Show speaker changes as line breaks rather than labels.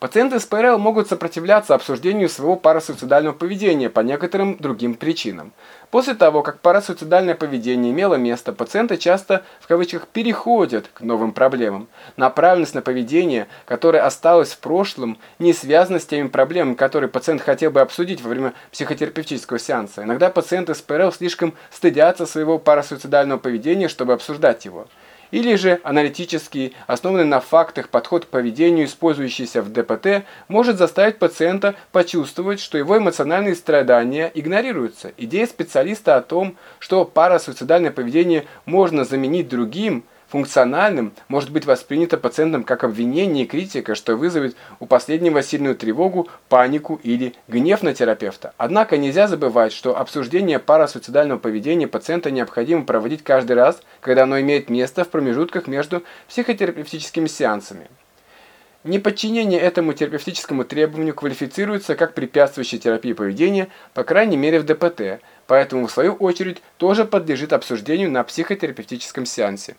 Пациенты с ПРЛ могут сопротивляться обсуждению своего парасуицидального поведения по некоторым другим причинам. После того, как парасуицидальное поведение имело место, пациенты часто, в кавычках, переходят к новым проблемам. Направленность на поведение, которое осталось в прошлом, не связана с теми проблемами, которые пациент хотел бы обсудить во время психотерапевтического сеанса. Иногда пациенты с ПРЛ слишком стыдятся своего парасуицидального поведения, чтобы обсуждать его. Или же аналитический, основанный на фактах подход к поведению, использующийся в ДПТ, может заставить пациента почувствовать, что его эмоциональные страдания игнорируются. Идея специалиста о том, что парасуицидальное поведение можно заменить другим – функциональным может быть воспринято пациентом как обвинение и критика, что вызовет у последнего сильную тревогу, панику или гнев на терапевта. Однако нельзя забывать, что обсуждение парасуицидального поведения пациента необходимо проводить каждый раз, когда оно имеет место в промежутках между психотерапевтическими сеансами. Неподчинение этому терапевтическому требованию квалифицируется как препятствующее терапии поведения, по крайней мере в ДПТ, поэтому в свою очередь тоже подлежит обсуждению на психотерапевтическом сеансе.